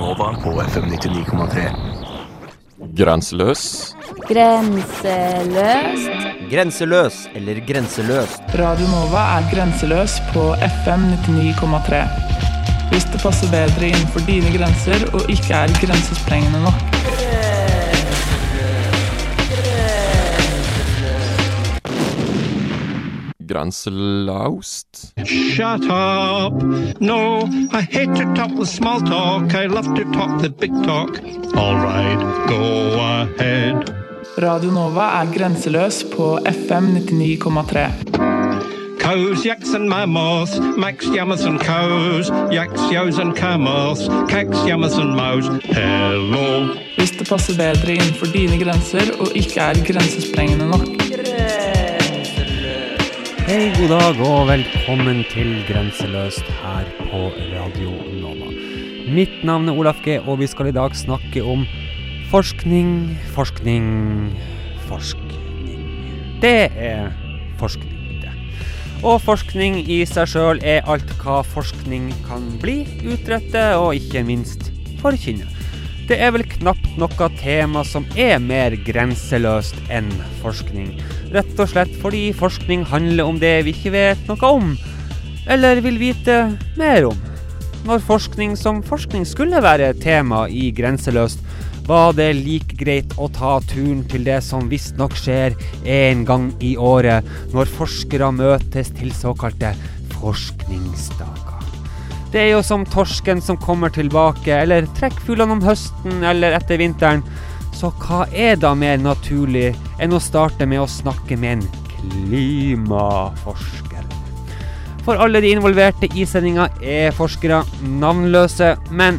Nova på FM 99,3. Grenseløs. Grenseløst. Grenseløs eller grenseløst. Radio Nova er grenseløs på FM 99,3. Hvis det passer bedre innenfor dine grenser og ikke er grensesprengende nok. Grenselaust. Shut up! No, I hate to talk the small talk. I love to talk the big talk. All right, go ahead. Radio Nova er grenseløs på FM 99,3. Cows, yaks and mammals, Max yammers and cows, yaks, yows and camels, cacks, yammers and mows. Hello. Hvis det passer bedre innenfor dine grenser og ikke er grensesprengende nok. Hei, god dag og velkommen til Grenseløst her på Radio Nova. Mitt navn er Olaf G, og vi skal i dag snakke om forskning, forskning, forskning. Det er forskning, det. Og forskning i seg sjøl er alt hva forskning kan bli, utrette og ikke minst forkynne. Det er vel knapt noe tema som er mer grenseløst enn forskning. Rett og slett fordi forskning handler om det vi ikke vet noe om, eller vil vite mer om. Når forskning som forskning skulle være tema i Grenseløst, var det like greit å ta turen til det som visstnok skjer en gang i året, når forskere møtes til såkalte forskningsdager. Det er jo som torsken som kommer tilbake, eller trekkfuglene om høsten eller etter vinteren. Så hva er da mer naturlig enn å starte med å snakke med en klimaforsker? For alle de involverte i sendinga er forskere navnløse, men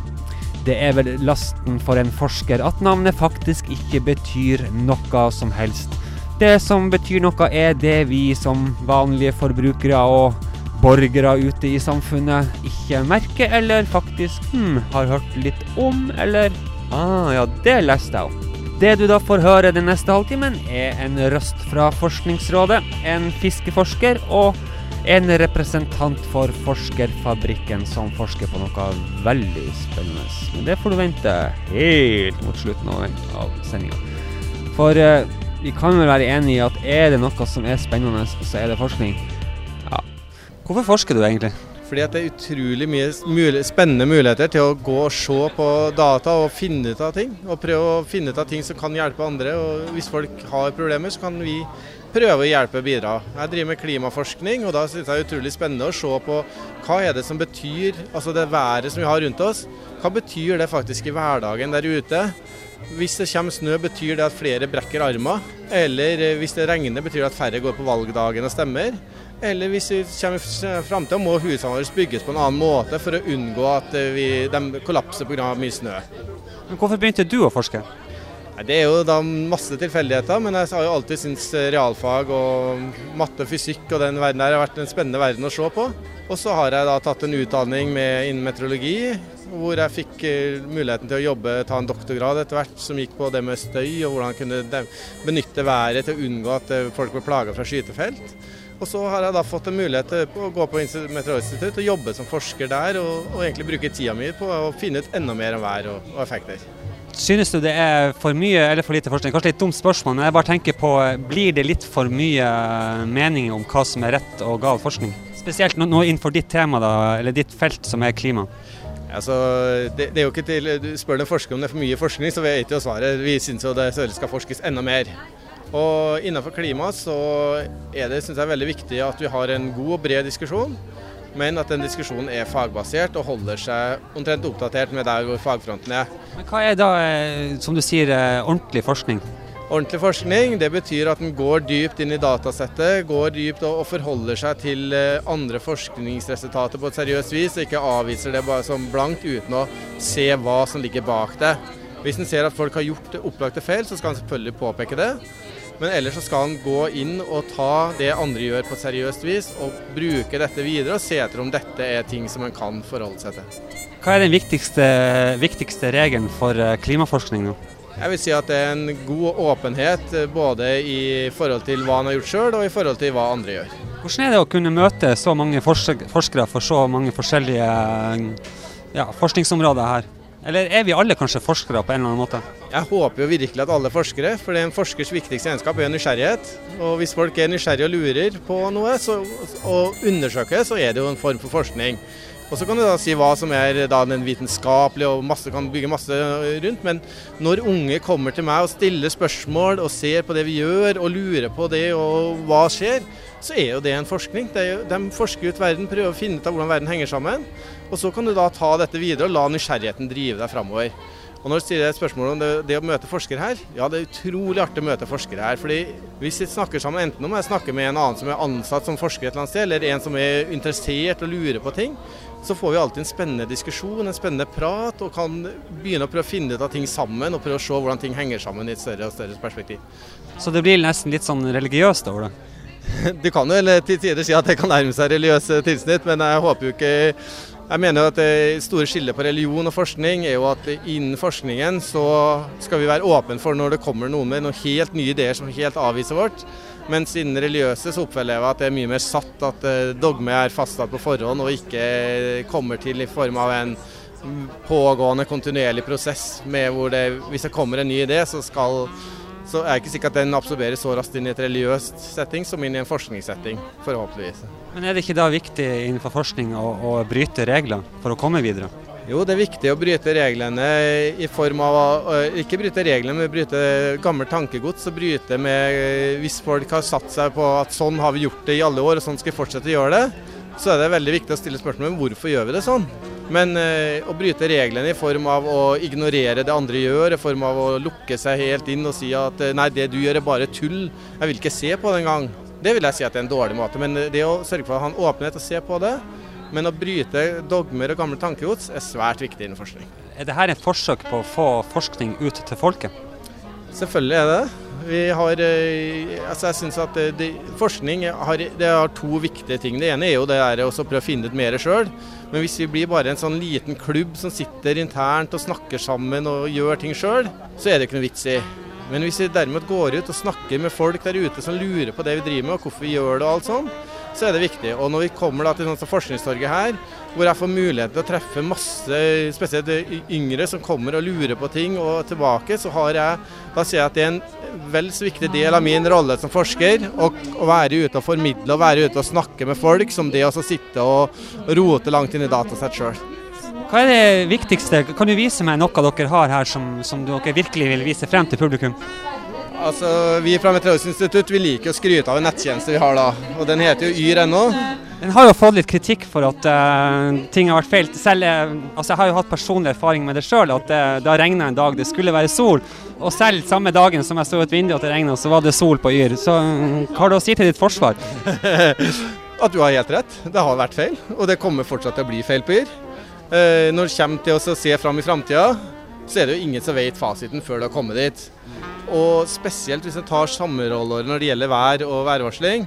det er vel lasten for en forsker at navnet faktisk ikke betyr noe som helst. Det som betyr noe, er det vi som vanlige forbrukere og borgere ute i samfunnet ikke merker, eller faktisk hm, har hørt litt om, eller Ah, ja, det leste jeg om. Det du da får høre den neste halvtimen, er en røst fra Forskningsrådet, en fiskeforsker og en representant for Forskerfabrikken som forsker på noe veldig spennende. Men det får du vente helt mot slutten av, sendinga. For eh, vi kan vel være enige i at er det noe som er spennende, så er det forskning. Ja. Hvorfor forsker du egentlig? Fordi det er utrolig mye mul spennende muligheter til å gå og se på data og finne ut av ting. Og prøve å finne ut av ting som kan hjelpe andre. Og hvis folk har problemer, så kan vi prøve å hjelpe og bidra. Jeg driver med klimaforskning, og da synes jeg det er utrolig spennende å se på hva er det som betyr, altså det været som vi har rundt oss, hva betyr det faktisk i hverdagen der ute? Hvis det kommer snø, betyr det at flere brekker armer? Eller hvis det regner, betyr det at færre går på valgdagen og stemmer? Eller hvis vi kommer i framtida, må husene våre bygges på en annen måte for å unngå at vi, de kollapser pga. mye snø. Men Hvorfor begynte du å forske? Det er jo da masse tilfeldigheter, men jeg har jo alltid syntes realfag og matte og fysikk og den verden der har vært en spennende verden å se på. Og så har jeg da tatt en utdanning med innen meteorologi, hvor jeg fikk muligheten til å jobbe, ta en doktorgrad etter hvert, som gikk på det med støy og hvordan kunne benytte været til å unngå at folk ble plaga fra skytefelt. Og så har jeg da fått en mulighet til å gå på Meteorologisk og jobbe som forsker der, og, og, egentlig bruke tida mi på å finne ut enda mer om vær og, og, effekter. Synes du det er for mye eller for lite forskning? Kanskje litt dumt spørsmål, men jeg bare tenker på blir det litt for mye mening om hva som er rett og gal forskning? Spesielt nå, nå innenfor ditt tema, da, eller ditt felt som er klima. Altså, det, det, er jo ikke til, du Spør en forsker om det er for mye forskning, så vet jo svaret. Vi syns jo det skal forskes enda mer. Og Innenfor klima så er det synes jeg, veldig viktig at vi har en god og bred diskusjon, men at den diskusjonen er fagbasert og holder seg omtrent oppdatert med der hvor fagfronten er. Men Hva er da, som du sier, ordentlig forskning? Ordentlig forskning det betyr at den går dypt inn i datasettet, går dypt og forholder seg til andre forskningsresultater på et seriøst vis, og ikke avviser det bare som blankt uten å se hva som ligger bak det. Hvis en ser at folk har gjort opplagte feil, så skal en selvfølgelig påpeke det. Men ellers så skal han gå inn og ta det andre gjør på et seriøst vis, og bruke dette videre og se etter om dette er ting som en kan forholde seg til. Hva er den viktigste, viktigste regelen for klimaforskning nå? Jeg vil si at det er en god åpenhet både i forhold til hva han har gjort sjøl og i forhold til hva andre gjør. Hvordan er det å kunne møte så mange forskere for så mange forskjellige ja, forskningsområder her? Eller er vi alle kanskje forskere på en eller annen måte? Jeg håper jo virkelig at alle forskere, for det er en forskers viktigste egenskap er nysgjerrighet. Og hvis folk er nysgjerrige og lurer på noe så, og undersøker, så er det jo en form for forskning. Og Så kan du da si hva som er da den vitenskapelige, og masse, kan bygge masse rundt. Men når unge kommer til meg og stiller spørsmål og ser på det vi gjør og lurer på det og hva skjer, så er jo det en forskning. Jo, de forsker ut verden, prøver å finne ut av hvordan verden henger sammen. Og så kan du da ta dette videre og la nysgjerrigheten drive deg framover. Og når du stiller spørsmål om det, det, å møte forskere her, ja det er utrolig artig å møte forskere her. fordi hvis vi snakker sammen, enten om jeg snakker med en annen som er ansatt som forsker et eller annet sted, eller en som er interessert og lurer på ting, så får vi alltid en spennende diskusjon, en spennende prat, og kan begynne å prøve å finne ut av ting sammen, og prøve å se hvordan ting henger sammen i et større og større perspektiv. Så det blir nesten litt sånn religiøst over det? Du kan jo til tider si at det kan nærme seg religiøse tilsnitt, men jeg håper jo ikke jeg mener at det store skillet på religion og forskning er jo at innen forskningen så skal vi være åpne for når det kommer noen med noen helt nye ideer som helt avviser vårt. Mens innen religiøse så opplever jeg at det er mye mer satt, at eh, dogme er fastsatt på forhånd og ikke kommer til i form av en pågående, kontinuerlig prosess med hvor det, hvis det kommer en ny idé, så skal så er det ikke sikkert at den absorberes så raskt inn i et religiøst setting som inn i en forskningssetting, forhåpentligvis. Men er det ikke da viktig innenfor forskning å, å bryte regler for å komme videre? Jo, det er viktig å bryte reglene i form av å ikke bryte reglene, men bryte gammelt tankegods. og bryte med Hvis folk har satt seg på at sånn har vi gjort det i alle år, og sånn skal vi fortsette å gjøre det, så er det veldig viktig å stille spørsmål om hvorfor gjør vi det sånn. Men eh, å bryte reglene i form av å ignorere det andre gjør, i form av å lukke seg helt inn og si at eh, nei, det du gjør er bare tull, jeg vil ikke se på det engang. Det vil jeg si at det er en dårlig måte. Men det å sørge for å ha en åpenhet og se på det, men å bryte dogmer og gamle tankegods er svært viktig innen forskning. Er dette et forsøk på å få forskning ut til folket? Selvfølgelig er det vi har, eh, altså jeg synes at det, Forskning har, det har to viktige ting. Det ene er jo det er å prøve å finne ut mer sjøl. Men hvis vi blir bare en sånn liten klubb som sitter internt og snakker sammen og gjør ting sjøl, så er det ikke noe vits i. Men hvis vi derimot går ut og snakker med folk der ute som lurer på det vi driver med, og hvorfor vi gjør det og alt sånn, så er det viktig. Og når vi kommer da til sånn som Forskningstorget her, hvor jeg får mulighet til å treffe masse spesielt yngre som kommer og lurer på ting og tilbake, så har jeg, da ser jeg at det er en vel så viktig del av min rolle som forsker å, være ute og formidle og være ute og snakke med folk, som det å sitte og rote langt inn i datasett sjøl. Hva er det viktigste? Kan du vise meg noe dere har her som, som dere virkelig vil vise frem til publikum? Altså, Vi fra Meteorologisk institutt vi liker å skryte av en nettjeneste vi har da, og den heter jo Yr.no. Den har jo fått litt kritikk for at uh, ting har vært feil. Selv, uh, altså Jeg har jo hatt personlig erfaring med det sjøl, at uh, det har regna en dag det skulle være sol. Og selv samme dagen som jeg så ut vinduet at det regna, så var det sol på Yr. Så hva har du å si til ditt forsvar? at du har helt rett. Det har vært feil, og det kommer fortsatt til å bli feil på Yr. Når det kommer til å se fram i framtida, så er det jo ingen som vet fasiten før det har kommet dit. Og spesielt hvis en tar sommerhalvåret når det gjelder vær og værvarsling.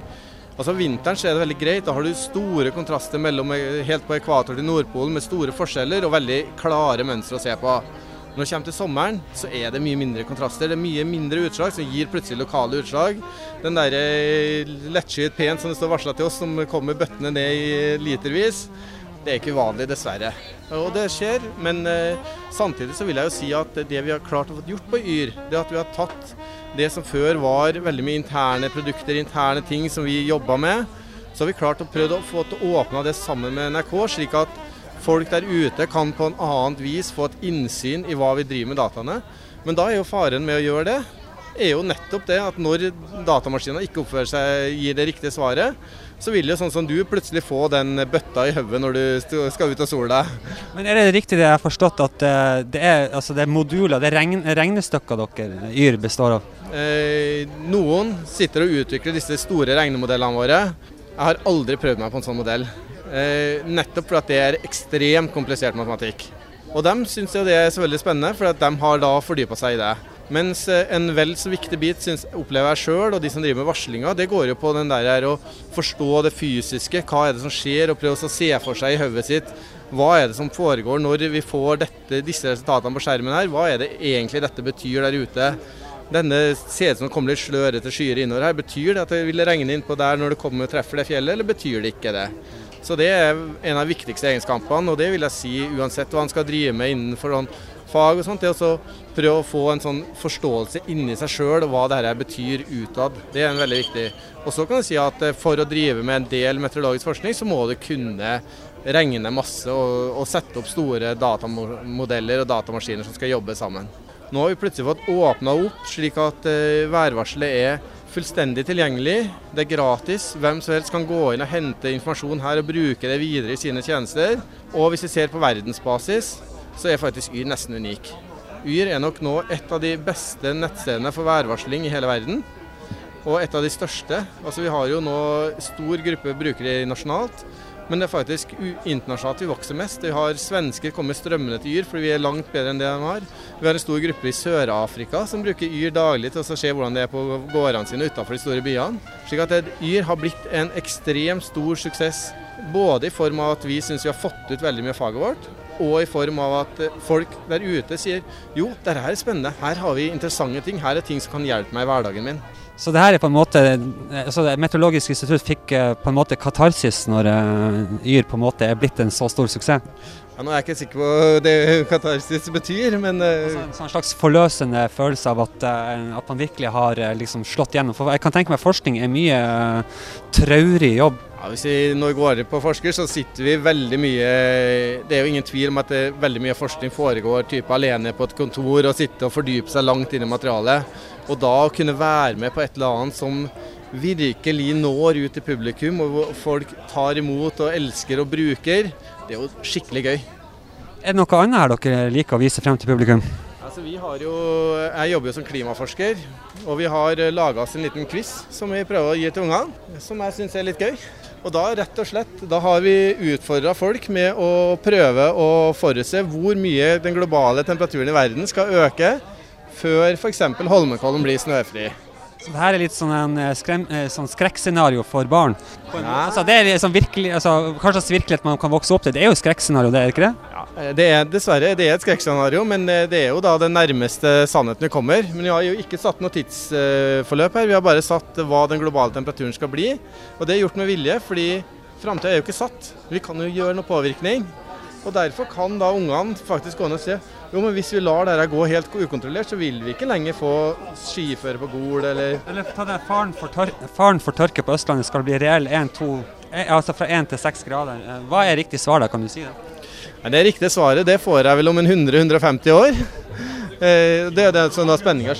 Altså Vinteren så er det veldig greit. Da har du store kontraster mellom helt på ekvator til Nordpolen med store forskjeller og veldig klare mønstre å se på. Når det kommer til sommeren, så er det mye mindre kontraster. Det er mye mindre utslag som gir plutselig lokale utslag. Den der eh, lettskyet pent som det står varsla til oss, som kommer bøttene ned i litervis, det er ikke uvanlig, dessverre. Og det skjer, men eh, samtidig så vil jeg jo si at det vi har klart å få gjort på Yr, det at vi har tatt det som før var veldig mye interne produkter, interne ting som vi jobba med, så har vi klart å prøve å få til å det sammen med NRK, slik at folk der ute kan på en annet vis få et innsyn i hva vi driver med dataene. Men da er jo faren med å gjøre det, er jo nettopp det at når datamaskinen ikke oppfører seg, gir det riktige svaret, så vil jo sånn som du plutselig få den bøtta i hodet når du skal ut og sola. Men er det riktig det jeg har forstått at eh, det er, altså det er moduler, det er regn, regnestykker dere Yr består av? Eh, noen sitter og utvikler disse store regnemodellene våre. Jeg har aldri prøvd meg på en sånn modell. Eh, nettopp fordi det er ekstremt komplisert matematikk. Og dem syns jo det er så veldig spennende, for de har da fordypa seg i det. Mens eh, en vel så viktig bit synes, opplever jeg sjøl, og de som driver med varslinga, det går jo på den der her å forstå det fysiske. Hva er det som skjer, og prøve å se for seg i hodet sitt hva er det som foregår når vi får dette, disse resultatene på skjermen her. Hva er det egentlig dette betyr der ute? Denne ser ut som det kommer litt slørete skyer innover her. Betyr det at det vil regne innpå der når det kommer og treffer det fjellet, eller betyr det ikke det? Så det er en av de viktigste egenskapene, og det vil jeg si uansett hva han skal drive med innenfor sånn fag og sånt. Det å prøve å få en sånn forståelse inni seg sjøl hva dette betyr utad. Det er en veldig viktig. Og så kan jeg si at eh, for å drive med en del meteorologisk forskning, så må du kunne regne masse og, og sette opp store datamodeller og datamaskiner som skal jobbe sammen. Nå har vi plutselig fått åpna opp slik at uh, værvarselet er fullstendig tilgjengelig. Det er gratis. Hvem som helst kan gå inn og hente informasjon her og bruke det videre i sine tjenester. Og hvis vi ser på verdensbasis, så er faktisk Yr nesten unik. Yr er nok nå et av de beste nettstedene for værvarsling i hele verden. Og et av de største. Altså Vi har jo nå stor gruppe brukere nasjonalt. Men det er faktisk internasjonalt vi vokser mest. Vi har svensker kommet strømmende til Yr fordi vi er langt bedre enn det de har. Vi har en stor gruppe i Sør-Afrika som bruker Yr daglig til å se hvordan det er på gårdene sine utenfor de store byene. Slik at Yr har blitt en ekstremt stor suksess. Både i form av at vi syns vi har fått ut veldig mye av faget vårt, og i form av at folk der ute sier jo, dette er spennende, her har vi interessante ting, her er ting som kan hjelpe meg i hverdagen min. Så det her er på en måte altså Meteorologisk institutt fikk eh, på en måte katarsis når Yr på en måte er blitt en så stor suksess? Ja, nå er jeg ikke sikker på det katarsis betyr, men altså, En sånn slags forløsende følelse av at, at man virkelig har liksom slått gjennom. For jeg kan tenke meg forskning er mye traurig jobb. Ja, hvis vi nå går på forsker, så sitter vi veldig mye Det er jo ingen tvil om at det, veldig mye forskning foregår type alene på et kontor og sitte og fordype seg langt inn i materialet. Og da å kunne være med på et eller annet som virkelig når ut til publikum, og hvor folk tar imot og elsker og bruker, det er jo skikkelig gøy. Er det noe annet her dere liker å vise frem til publikum? Altså, vi har jo, jeg jobber jo som klimaforsker, og vi har laga oss en liten quiz som vi prøver å gi til ungene, som jeg syns er litt gøy. Og da rett og slett, da har vi utfordra folk med å prøve å forutse hvor mye den globale temperaturen i verden skal øke før f.eks. Holmenkollen blir snøfri. Så det her er litt sånn en eh, skrem, eh, sånn skrekkscenario for barn? Ja. Altså, det er liksom virkelig, altså, hva slags virkelighet man kan vokse opp til? Det er jo skrekkscenario, det er ikke det? Eh, det er dessverre det er et skrekkscenario, men det er jo da den nærmeste sannheten vi kommer. Men vi har jo ikke satt noe tidsforløp her, vi har bare satt hva den globale temperaturen skal bli. Og det er gjort med vilje, fordi framtida er jo ikke satt. Vi kan jo gjøre noe påvirkning. Og Derfor kan da ungene faktisk gå ned og se jo, men hvis vi lar dette gå helt ukontrollert, så vil vi ikke lenger få skiføre på Gol eller Eller ta det faren for, tør faren for tørke på Østlandet skal bli reell 1-2, eh, altså fra 1 til 6 grader. Eh, hva er riktig svar da, kan du si det? Det riktige svaret det får jeg vel om en 100-150 år. Eh, det er det som er spenninga.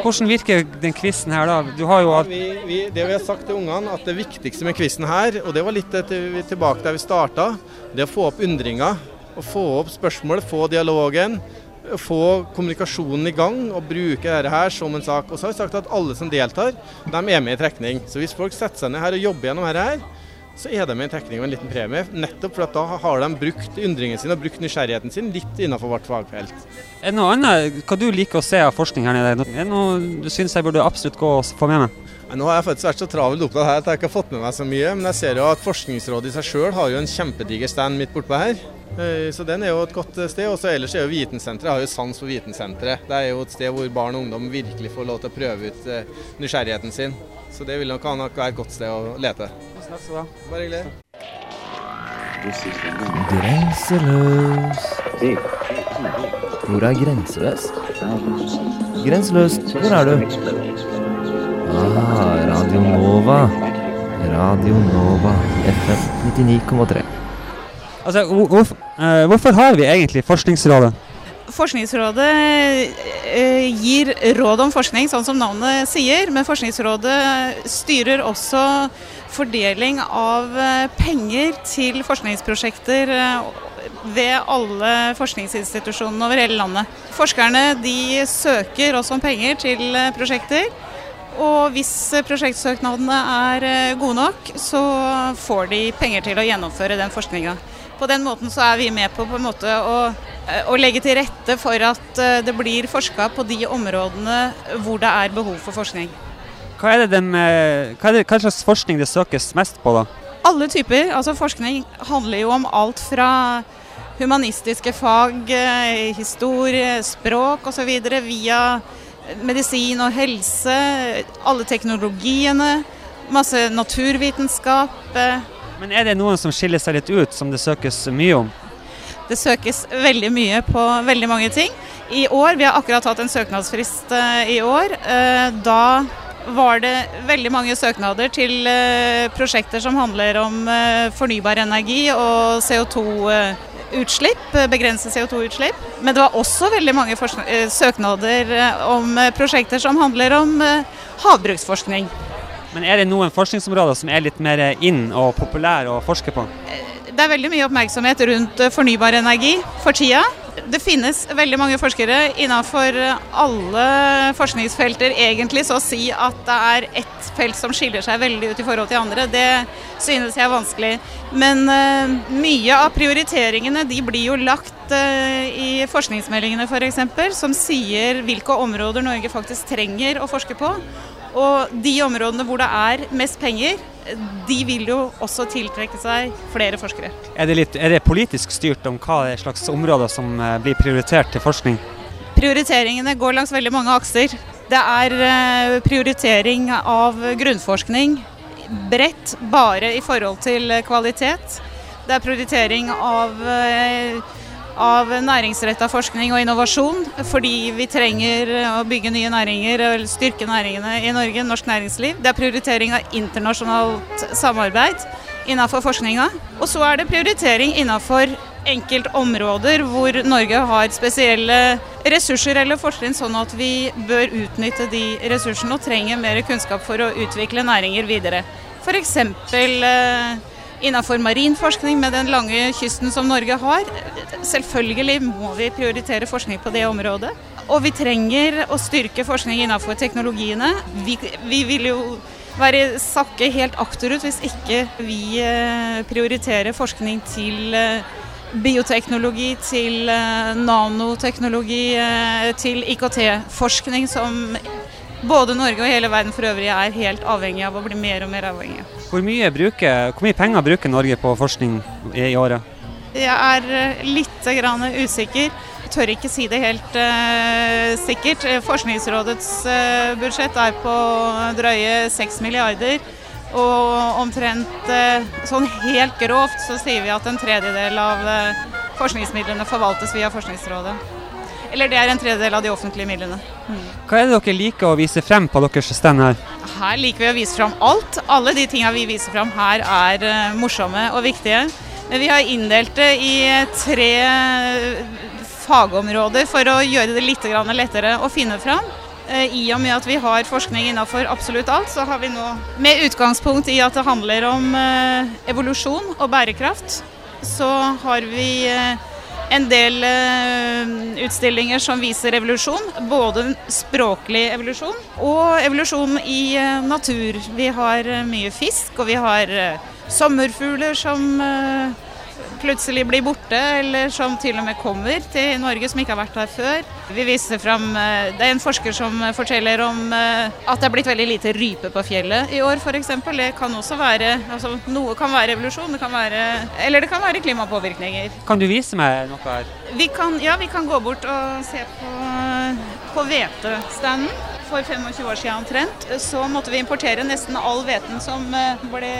Hvordan virker den quizen her, da? Du har jo ja, vi, vi, Det vi har sagt til ungene, at det viktigste med quizen her, og det var litt til, tilbake der vi starta, det er å få opp undringa. Å få opp spørsmål, få dialogen. Få kommunikasjonen i gang og bruke dette her som en sak. Og så har vi sagt at alle som deltar, de er med i trekning. Så hvis folk setter seg ned her og jobber gjennom dette her, så er de med i trekning og en liten premie. Nettopp for at da har de brukt undringen sin og brukt nysgjerrigheten sin litt innenfor vårt fagfelt. Er det noe annet hva du liker å se av forskning her nede? Er det noe du syns jeg burde absolutt gå og få med meg? Nå har jeg faktisk vært så travelt opptatt her at jeg ikke har fått med meg så mye. Men jeg ser jo at Forskningsrådet i seg sjøl har jo en kjempediger stand midt bortpå her. Eh, så den er jo et godt sted. Og så ellers er jo Vitensenteret har jo sans for Vitensenteret. Det er jo et sted hvor barn og ungdom virkelig får lov til å prøve ut eh, nysgjerrigheten sin. Så det vil nok være et godt sted å lete. Takk skal du ha. Bare hyggelig. Grenseløs. Hvor er Grenseløs? Grenseløs, hvor er du? Ah, Radio Nova. Radio Nova FM 99,3. Altså, hvorfor, uh, hvorfor har vi egentlig Forskningsrådet? Forskningsrådet eh, gir råd om forskning, sånn som navnet sier. Men Forskningsrådet styrer også fordeling av eh, penger til forskningsprosjekter eh, ved alle forskningsinstitusjonene over hele landet. Forskerne de søker også om penger til prosjekter. Og hvis prosjektsøknadene er gode nok, så får de penger til å gjennomføre den forskninga. På den måten så er vi med på, på måte å, å, legge til rette for at eh, det blir forska på de områdene hvor det er behov for forskning. Hva er, den, hva, er det, hva slags forskning det søkes mest på, da? Alle typer. altså Forskning handler jo om alt fra humanistiske fag, eh, historie, språk osv. via medisin og helse, alle teknologiene, masse naturvitenskap. Eh, Men er det noen som skiller seg litt ut, som det søkes mye om? Det søkes veldig mye på veldig mange ting. I år, Vi har akkurat hatt en søknadsfrist eh, i år. Eh, da var det veldig mange søknader til eh, prosjekter som handler om eh, fornybar energi og CO2-utslipp, eh, begrense CO2-utslipp. Men det var også veldig mange søknader om prosjekter som handler om havbruksforskning. Men er det noen forskningsområder som er litt mer inn og populære å forske på? Det er veldig mye oppmerksomhet rundt eh, fornybar energi for tida. Det finnes veldig mange forskere innenfor alle forskningsfelter egentlig så å si at det er ett felt som skiller seg veldig ut i forhold til andre. Det synes jeg er vanskelig. Men uh, mye av prioriteringene de blir jo lagt uh, i forskningsmeldingene f.eks., som sier hvilke områder Norge faktisk trenger å forske på. Og de områdene hvor det er mest penger, de vil jo også tiltrekke seg flere forskere. Er det, litt, er det politisk styrt om hva slags områder som eh, blir prioritert til forskning? Prioriteringene går langs veldig mange akser. Det er eh, prioritering av grunnforskning bredt, bare i forhold til kvalitet. Det er prioritering av eh, av næringsretta forskning og innovasjon, fordi vi trenger å bygge nye næringer og styrke næringene i Norge, norsk næringsliv. Det er prioritering av internasjonalt samarbeid innenfor forskninga. Og så er det prioritering innenfor enkeltområder hvor Norge har spesielle ressurser eller fortrinn, sånn at vi bør utnytte de ressursene og trenger mer kunnskap for å utvikle næringer videre. F.eks. Innenfor marin forskning med den lange kysten som Norge har. Selvfølgelig må vi prioritere forskning på det området. Og vi trenger å styrke forskning innenfor teknologiene. Vi, vi vil jo være sakke helt akterut hvis ikke vi eh, prioriterer forskning til eh, bioteknologi, til eh, nanoteknologi, til IKT-forskning, som både Norge og hele verden for øvrig er helt avhengig av å bli mer og mer avhengig. Hvor mye, bruker, hvor mye penger bruker Norge på forskning i, året? Jeg er litt grann usikker. Jeg tør ikke si det helt uh, sikkert. Forskningsrådets uh, budsjett er på drøye 6 milliarder. Og omtrent uh, sånn helt grovt så sier vi at en tredjedel av forskningsmidlene forvaltes via Forskningsrådet. Eller det er en tredjedel av de offentlige midlene. Mm. Hva er det dere liker å vise frem på deres stand her? Her liker vi å vise frem alt. Alle de tingene vi viser frem her er uh, morsomme og viktige. Men vi har inndelt det i tre fagområder for å gjøre det litt lettere å finne fram. Uh, I og med at vi har forskning innenfor absolutt alt, så har vi nå med utgangspunkt i at det handler om evolusjon og bærekraft, så har vi en del uh, utstillinger som viser evolusjon. Både språklig evolusjon og evolusjon i uh, natur. Vi har uh, mye fisk, og vi har sommerfugler som plutselig blir borte, eller som til og med kommer til Norge som ikke har vært her før. Vi viser fram, Det er en forsker som forteller om at det er blitt veldig lite rype på fjellet i år f.eks. Det kan også være altså, Noe kan være evolusjon, det kan være, eller det kan være klimapåvirkninger. Kan du vise meg noe her? Vi kan, ja, vi kan gå bort og se på, på hvetestanden. For 25 år siden omtrent så måtte vi importere nesten all hveten som ble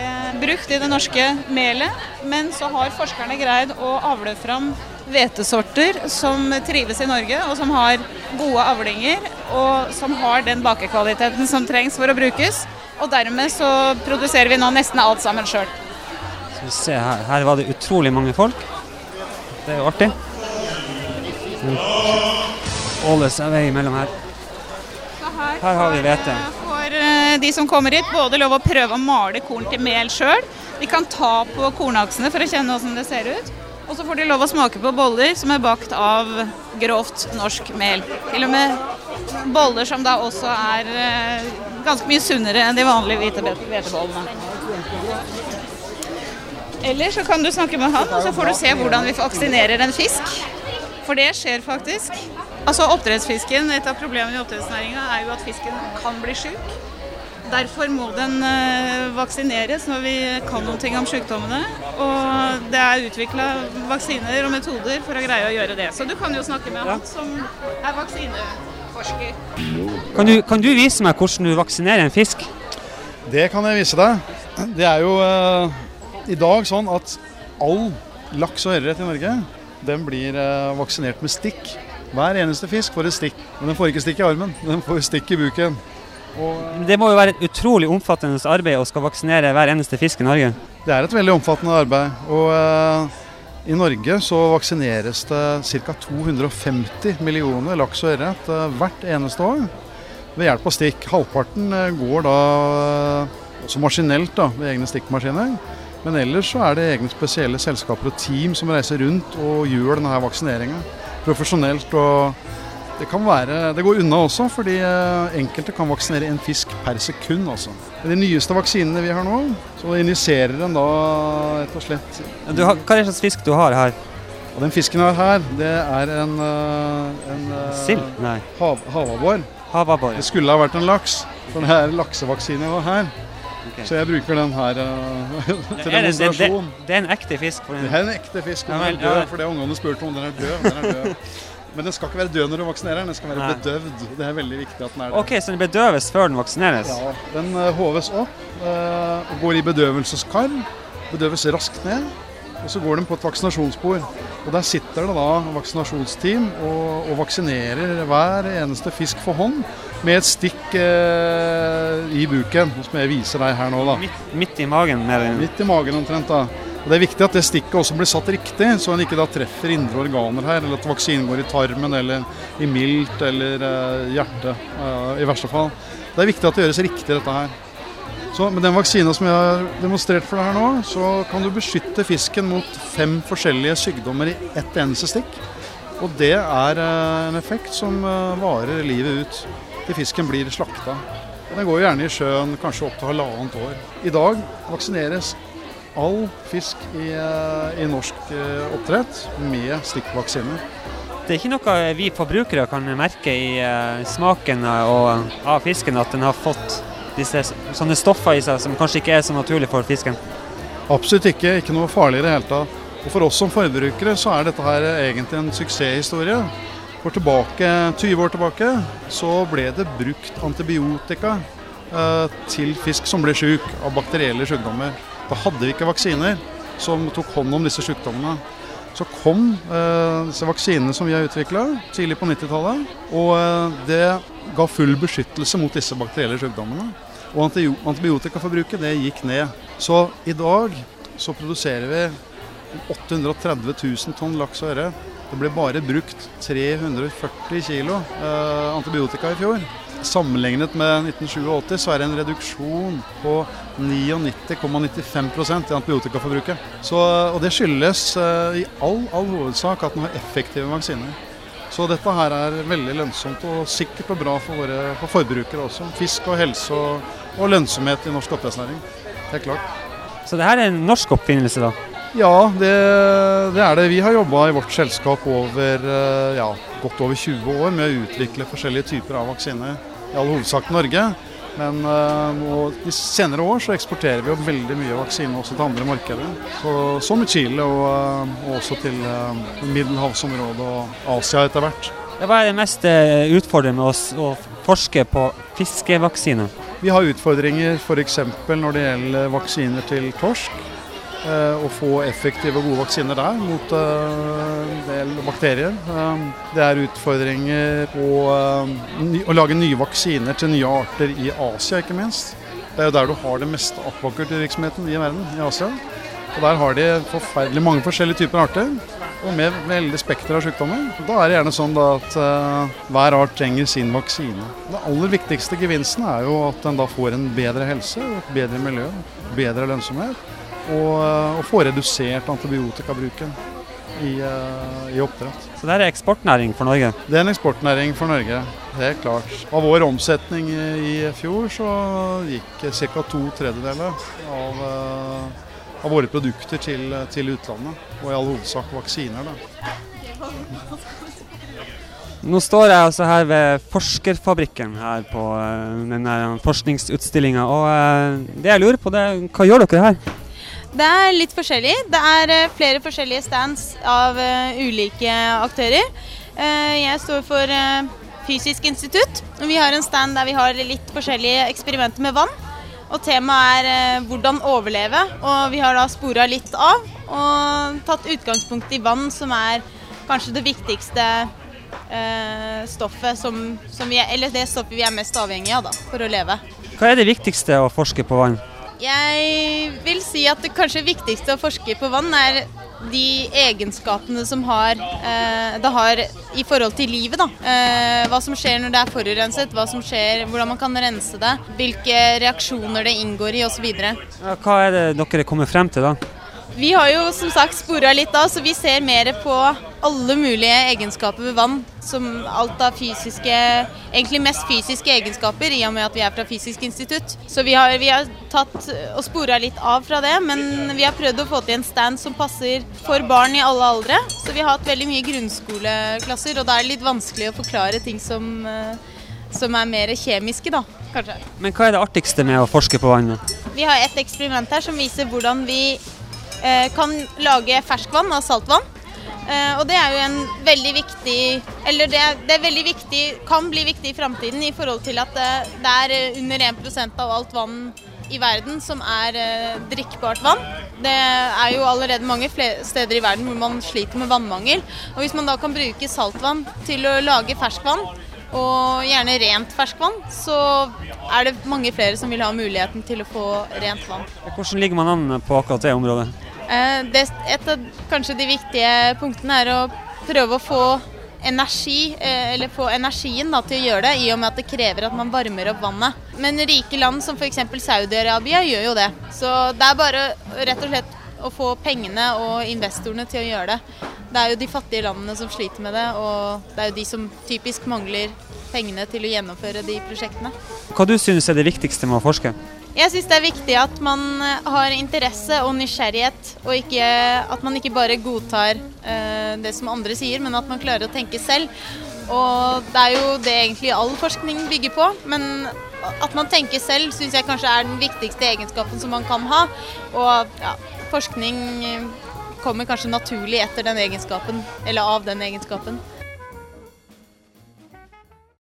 brukt i det norske melet. Men så har forskerne greid å avle fram hvetesorter som trives i Norge, og som har gode avlinger, og som har den bakekvaliteten som trengs for å brukes. Og dermed så produserer vi nå nesten alt sammen sjøl. Her, her var det utrolig mange folk. Det er jo artig. Åles er vei mellom her. Her har vi hvete. Får de som kommer hit, både lov å prøve å male korn til mel sjøl. De kan ta på kornaksene for å kjenne hvordan det ser ut. Og så får de lov å smake på boller som er bakt av grovt norsk mel. Til og med boller som da også er ganske mye sunnere enn de vanlige hvite hvetebollene. Eller så kan du snakke med han, og så får du se hvordan vi vaksinerer en fisk. For det skjer faktisk. Altså Oppdrettsfisken, Et av problemene i oppdrettsnæringa er jo at fisken kan bli syk. Derfor må den uh, vaksineres når vi kan noe om sykdommene. Og det er utvikla vaksiner og metoder for å greie å gjøre det. Så du kan jo snakke med han som er vaksineforsker. Kan du, kan du vise meg hvordan du vaksinerer en fisk? Det kan jeg vise deg. Det er jo eh, i dag sånn at all laks og ørret i Norge den blir eh, vaksinert med stikk. Hver eneste fisk får et stikk. Men den får ikke stikk i armen, den får stikk i buken. Det må jo være et utrolig omfattende arbeid å skal vaksinere hver eneste fisk i Norge. Det er et veldig omfattende arbeid. Og uh, i Norge så vaksineres det ca. 250 millioner laks og ørret uh, hvert eneste år ved hjelp av stikk. Halvparten uh, går da også maskinelt da, ved egne stikkmaskiner. Men ellers så er det egne spesielle selskaper og team som reiser rundt og gjør denne vaksineringa profesjonelt. og det kan være, det går unna også, fordi eh, enkelte kan vaksinere en fisk per sekund. Også. De nyeste vaksinene vi har nå, så injiserer en da rett og slett Du har, hva er det slags fisk du har her? Og Den fisken jeg har her, det er en, eh, en eh, Sild? Nei. Hav, havabbor. Havabbor. Det skulle ha vært en laks, for det er laksevaksine jeg har her. Så jeg bruker den her uh, til Er det, det, det, det er en ekte fisk? For Det er en ekte fisk, og Ja, den er død, for det ungene spurte om. Den er død. Den er død. Men den skal ikke være død når du vaksinerer den, den skal være Nei. bedøvd. Det er veldig viktig at den er det. Ok, Så den bedøves før den vaksineres? Ja, den eh, håves opp eh, og går i bedøvelseskar. Bedøves raskt ned. Og så går den på et vaksinasjonsbord. Og Der sitter det da vaksinasjonsteam og, og vaksinerer hver eneste fisk for hånd med et stikk eh, i buken, som jeg viser deg her nå. da. Midt, midt i magen? med den. Midt i magen omtrent. da. Og Det er viktig at det stikket også blir satt riktig, så en ikke da treffer indre organer her, eller at vaksinen går i tarmen eller i milt eller eh, hjertet, eh, i verste fall. Det er viktig at det gjøres riktig, dette her. Så Med den vaksina som jeg har demonstrert for deg her nå, så kan du beskytte fisken mot fem forskjellige sykdommer i ett eneste stikk. Og det er eh, en effekt som eh, varer livet ut til fisken blir slakta. Den går gjerne i sjøen kanskje opp til halvannet år. I dag vaksineres all fisk i, eh, i norsk eh, oppdrett med stikkvaksiner. Det er ikke noe vi forbrukere kan merke i eh, smaken av fisken at den har fått disse sånne stoffer i seg som kanskje ikke er så naturlig for fisken. Absolutt ikke. Ikke noe farlig i det hele tatt. Og For oss som forbrukere så er dette her egentlig en suksesshistorie. For tilbake, 20 år tilbake så ble det brukt antibiotika eh, til fisk som ble syk av bakterielle sykdommer. Da hadde vi ikke vaksiner som tok hånd om disse sykdommene. Så kom eh, disse vaksinene som vi har utvikla tidlig på 90-tallet. Og eh, det ga full beskyttelse mot disse bakterielle sykdommene. Og antibio- antibiotikaforbruket det gikk ned. Så i dag så produserer vi 830 000 tonn laks og ørret. Det ble bare brukt 340 kilo eh, antibiotika i fjor. Sammenlignet med 1987 så er det en reduksjon på 99,95% i antibiotikaforbruket. Så, og det skyldes eh, i all, all hovedsak at den har effektive vaksiner. Så dette her er veldig lønnsomt og sikkert og bra for våre for forbrukere også. Fisk og helse og, og lønnsomhet i norsk oppdrettsnæring. Helt klart. Så det her er en norsk oppfinnelse, da? Ja, det, det er det. Vi har jobba i vårt selskap over eh, ja, godt over 20 år med å utvikle forskjellige typer av vaksiner. I all hovedsak Norge. Men eh, i senere år så eksporterer vi jo veldig mye vaksine også til andre markeder. Så, som i Chile og, eh, og også til Middelhavsområdet og Asia etter hvert. Hva er det mest utfordrende med oss å forske på fiskevaksiner? Vi har utfordringer f.eks. når det gjelder vaksiner til torsk. Eh, Å få effektive og gode vaksiner der mot eh, en del bakterier. Eh, Det er utfordringer på å lage nye vaksiner til nye arter i Asia, ikke minst. Det er jo der du har det meste akvakulturvirksomheten i verden, i Asia. Og Der har de forferdelig mange forskjellige typer arter, og med veldig spekter av sykdommer. Da er det gjerne sånn at hver art trenger sin vaksine. Den aller viktigste gevinsten er jo at en da får en bedre helse, et bedre miljø, bedre lønnsomhet, og, og får redusert antibiotikabruken i, eh, i oppdrett. Så det er eksportnæring for Norge? Det er en eksportnæring for Norge, helt klart. Av vår omsetning i fjor så gikk ca. to tredjedeler av, eh, av våre produkter til, til utlandet. Og i all hovedsak vaksiner. Da. Nå står jeg altså her ved Forskerfabrikken her på eh, denne forskningsutstillinga. Og det jeg lurer på, det er hva gjør dere her? Det er litt forskjellig. Det er eh, flere forskjellige stands av eh, ulike aktører. Eh, jeg står for Fysisk institutt. og Vi har en stand der vi har litt forskjellige eksperimenter med vann. Og temaet er hvordan overleve. Og vi har da spora litt av og tatt utgangspunkt i vann, som er kanskje det viktigste stoffet som, som vi er, Eller det stoffet vi er mest avhengig av da, for å leve. Hva er det viktigste å forske på vann? Jeg vil si at det kanskje viktigste å forske på vann er de egenskapene som har, eh, det har i forhold til livet. Da. Eh, hva som skjer når det er forurenset, hva som skjer, hvordan man kan rense det, hvilke reaksjoner det inngår i osv. Ja, hva er det dere kommer frem til da? Vi har jo som sagt spora litt da, så vi ser mer på alle mulige egenskaper ved vann. Som alt av fysiske Egentlig mest fysiske egenskaper, i og med at vi er fra Fysisk institutt. Så vi har, vi har tatt og spora litt av fra det, men vi har prøvd å få til en stand som passer for barn i alle aldre. Så vi har hatt veldig mye grunnskoleklasser, og da er det litt vanskelig å forklare ting som eh, som er mer kjemiske, da, kanskje. Men hva er det artigste med å forske på vann? Vi har et eksperiment her som viser hvordan vi kan lage ferskvann av saltvann. Eh, og det er jo en veldig viktig Eller det, det veldig viktig, kan bli viktig i framtiden i forhold til at det, er under 1% av alt vann i verden som er eh, drikkbart vann. Det er jo allerede mange steder i verden hvor man sliter med vannmangel. Og hvis man da kan bruke saltvann til å lage ferskvann, og gjerne rent ferskvann, så er det mange flere som vil ha muligheten til å få rent vann. Hvordan ligger man an på akkurat det området? Eh, et av kanskje de viktige punktene er å prøve å få energi, eh, eller få energien da, til å gjøre det, i og med at det krever at man varmer opp vannet. Men rike land som f.eks. Saudi-Arabia gjør jo det. Så det er bare rett og slett å få pengene og investorene til å gjøre det. Det er jo de fattige landene som sliter med det, og det er jo de som typisk mangler pengene til å gjennomføre de prosjektene. Hva du synes er det viktigste med å forske? Jeg syns det er viktig at man eh, har interesse og nysgjerrighet, og ikke, at man ikke bare godtar uh, det som andre sier, men at man klarer å tenke selv. Og det er jo det egentlig all forskning bygger på, men at man tenker selv syns jeg kanskje er den viktigste egenskapen som man kan ha. Og ja, forskning kommer kanskje naturlig etter den egenskapen, eller av den egenskapen.